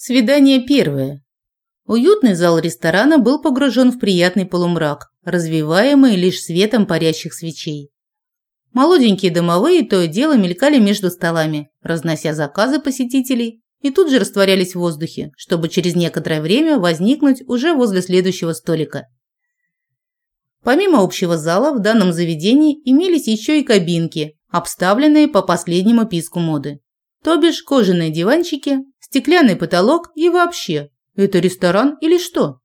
Свидание первое. Уютный зал ресторана был погружен в приятный полумрак, развиваемый лишь светом парящих свечей. Молоденькие домовые то и дело мелькали между столами, разнося заказы посетителей, и тут же растворялись в воздухе, чтобы через некоторое время возникнуть уже возле следующего столика. Помимо общего зала, в данном заведении имелись еще и кабинки, обставленные по последнему писку моды. То бишь кожаные диванчики, стеклянный потолок и вообще. Это ресторан или что?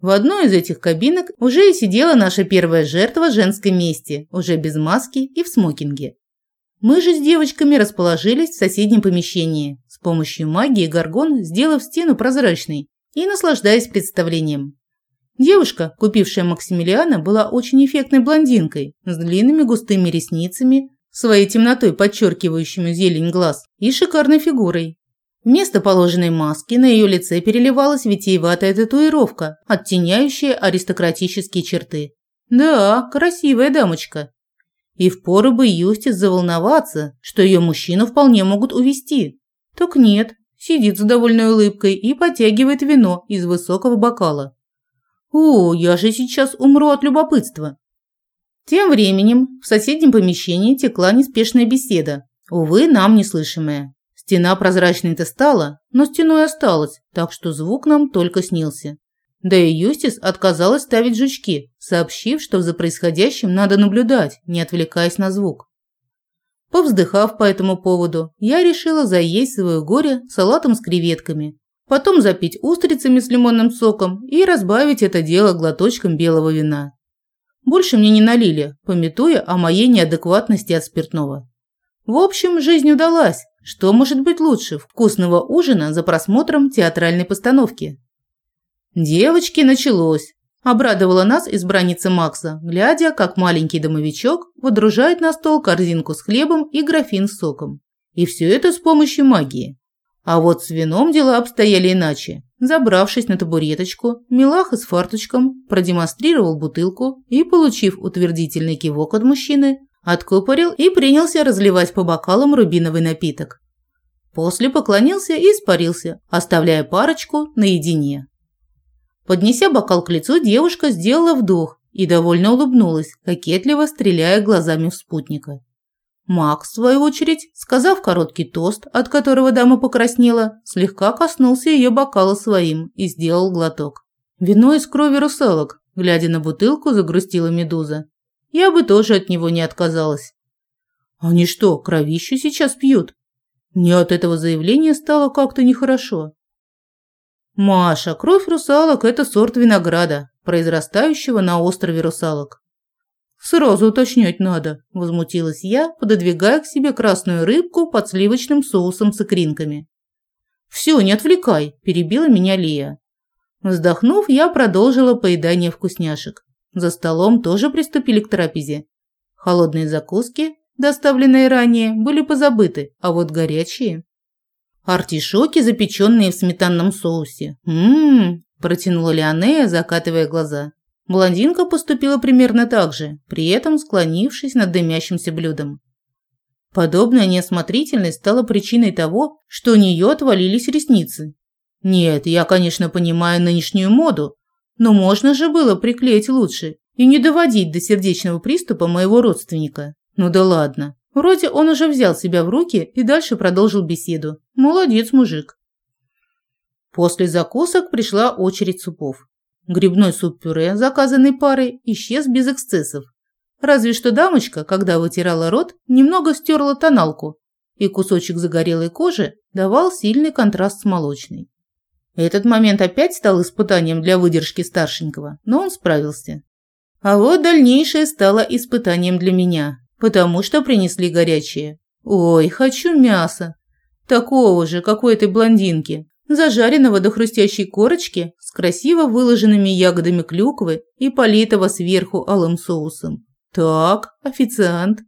В одной из этих кабинок уже и сидела наша первая жертва женской мести, уже без маски и в смокинге. Мы же с девочками расположились в соседнем помещении, с помощью магии Гаргон сделав стену прозрачной и наслаждаясь представлением. Девушка, купившая Максимилиана, была очень эффектной блондинкой с длинными густыми ресницами, своей темнотой подчеркивающими зелень глаз, и шикарной фигурой. Вместо положенной маски на ее лице переливалась витиеватая татуировка, оттеняющая аристократические черты. Да, красивая дамочка. И впору бы Юстис заволноваться, что ее мужчину вполне могут увести. Так нет, сидит с довольной улыбкой и потягивает вино из высокого бокала. О, я же сейчас умру от любопытства. Тем временем в соседнем помещении текла неспешная беседа, увы, нам неслышимая. Стена прозрачной-то стала, но стеной осталась, так что звук нам только снился. Да и Юстис отказалась ставить жучки, сообщив, что за происходящим надо наблюдать, не отвлекаясь на звук. Повздыхав по этому поводу, я решила заесть свое горе салатом с креветками, потом запить устрицами с лимонным соком и разбавить это дело глоточком белого вина. Больше мне не налили, пометуя о моей неадекватности от спиртного. В общем, жизнь удалась. Что может быть лучше вкусного ужина за просмотром театральной постановки? Девочки, началось. Обрадовала нас избранница Макса, глядя, как маленький домовичок выдружает на стол корзинку с хлебом и графин с соком. И все это с помощью магии. А вот с вином дела обстояли иначе. Забравшись на табуреточку, Милаха с фарточком продемонстрировал бутылку и, получив утвердительный кивок от мужчины, откупорил и принялся разливать по бокалам рубиновый напиток. После поклонился и испарился, оставляя парочку наедине. Поднеся бокал к лицу, девушка сделала вдох и довольно улыбнулась, кокетливо стреляя глазами в спутника. Макс, в свою очередь, сказав короткий тост, от которого дама покраснела, слегка коснулся ее бокала своим и сделал глоток. «Вино из крови русалок», – глядя на бутылку, загрустила медуза. «Я бы тоже от него не отказалась». «Они что, кровищу сейчас пьют?» Мне от этого заявления стало как-то нехорошо. «Маша, кровь русалок – это сорт винограда, произрастающего на острове русалок. «Сразу уточнять надо», – возмутилась я, пододвигая к себе красную рыбку под сливочным соусом с икринками. «Все, не отвлекай», – перебила меня Лия. Вздохнув, я продолжила поедание вкусняшек. За столом тоже приступили к трапезе. Холодные закуски, доставленные ранее, были позабыты, а вот горячие... Артишоки, запеченные в сметанном соусе. «Ммм», – протянула Леонея, закатывая глаза. Блондинка поступила примерно так же, при этом склонившись над дымящимся блюдом. Подобная неосмотрительность стала причиной того, что у нее отвалились ресницы. Нет, я, конечно, понимаю нынешнюю моду, но можно же было приклеить лучше и не доводить до сердечного приступа моего родственника. Ну да ладно. Вроде он уже взял себя в руки и дальше продолжил беседу. Молодец, мужик. После закусок пришла очередь супов. Грибной суп-пюре, заказанный парой, исчез без эксцессов. Разве что дамочка, когда вытирала рот, немного стерла тоналку, и кусочек загорелой кожи давал сильный контраст с молочной. Этот момент опять стал испытанием для выдержки старшенького, но он справился. А вот дальнейшее стало испытанием для меня, потому что принесли горячее. Ой, хочу мяса. Такого же, как у этой блондинки, зажаренного до хрустящей корочки с красиво выложенными ягодами клюквы и политого сверху алым соусом. Так, официант.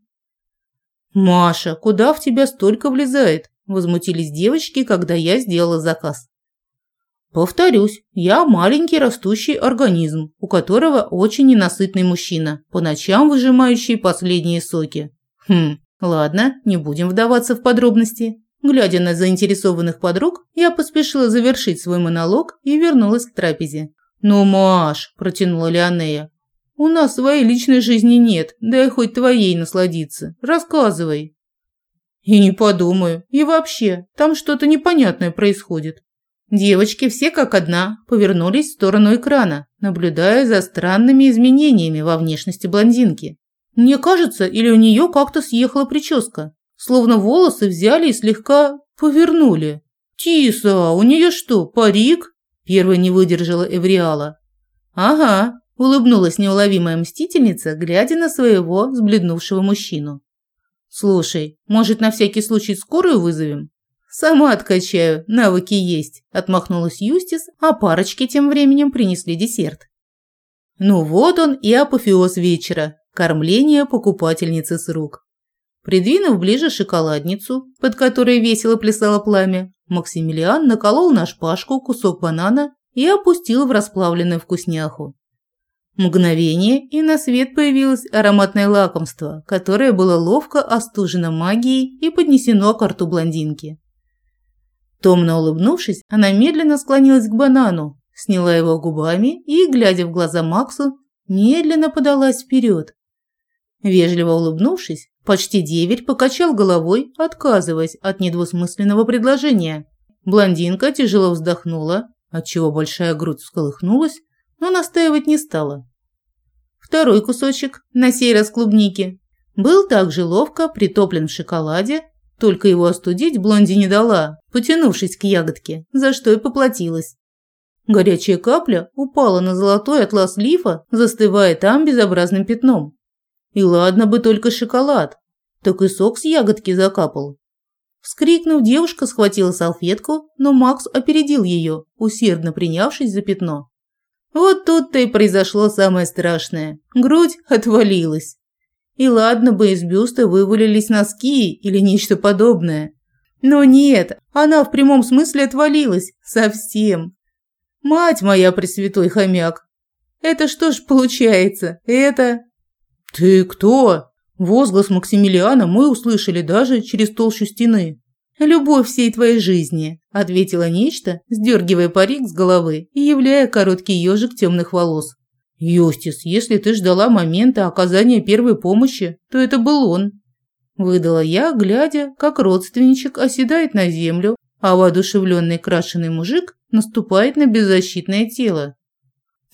Маша, куда в тебя столько влезает? Возмутились девочки, когда я сделала заказ. Повторюсь, я маленький растущий организм, у которого очень ненасытный мужчина, по ночам выжимающий последние соки. Хм, ладно, не будем вдаваться в подробности. Глядя на заинтересованных подруг, я поспешила завершить свой монолог и вернулась к трапезе. «Ну, Маш», – протянула Леонея, – «у нас своей личной жизни нет, дай хоть твоей насладиться. Рассказывай». «И не подумаю. И вообще, там что-то непонятное происходит». Девочки все как одна повернулись в сторону экрана, наблюдая за странными изменениями во внешности блондинки. Мне кажется, или у нее как-то съехала прическа, словно волосы взяли и слегка повернули. «Тиса, у нее что, парик?» Первой не выдержала Эвриала. «Ага», – улыбнулась неуловимая мстительница, глядя на своего сбледнувшего мужчину. «Слушай, может, на всякий случай скорую вызовем?» «Сама откачаю, навыки есть», – отмахнулась Юстис, а парочки тем временем принесли десерт. Ну вот он и апофеоз вечера – кормление покупательницы с рук. Придвинув ближе шоколадницу, под которой весело плясало пламя, Максимилиан наколол на шпажку кусок банана и опустил в расплавленную вкусняху. Мгновение, и на свет появилось ароматное лакомство, которое было ловко остужено магией и поднесено к рту блондинки. Томно улыбнувшись, она медленно склонилась к банану, сняла его губами и, глядя в глаза Максу, медленно подалась вперед. Вежливо улыбнувшись, почти деверь покачал головой, отказываясь от недвусмысленного предложения. Блондинка тяжело вздохнула, отчего большая грудь всколыхнулась, но настаивать не стала. Второй кусочек, на сей раз клубники, был также ловко притоплен в шоколаде, только его остудить Блонди не дала, потянувшись к ягодке, за что и поплатилась. Горячая капля упала на золотой атлас лифа, застывая там безобразным пятном. И ладно бы только шоколад, так и сок с ягодки закапал. Вскрикнув, девушка схватила салфетку, но Макс опередил ее, усердно принявшись за пятно. Вот тут-то и произошло самое страшное. Грудь отвалилась. И ладно бы из бюста вывалились носки или нечто подобное. Но нет, она в прямом смысле отвалилась. Совсем. Мать моя, пресвятой хомяк. Это что ж получается? Это... «Ты кто?» Возглас Максимилиана мы услышали даже через толщу стены. «Любовь всей твоей жизни», – ответила нечто, сдергивая парик с головы и являя короткий ежик темных волос. «Юстис, если ты ждала момента оказания первой помощи, то это был он», – выдала я, глядя, как родственничек оседает на землю, а воодушевленный крашеный мужик наступает на беззащитное тело.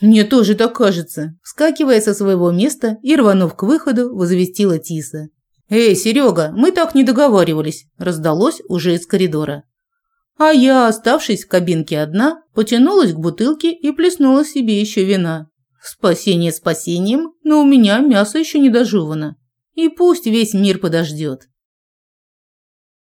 «Мне тоже так кажется», – вскакивая со своего места и рванув к выходу, возвестила Тиса. «Эй, Серега, мы так не договаривались», – раздалось уже из коридора. А я, оставшись в кабинке одна, потянулась к бутылке и плеснула себе еще вина. Спасение спасением, но у меня мясо еще не дожевано. И пусть весь мир подождет.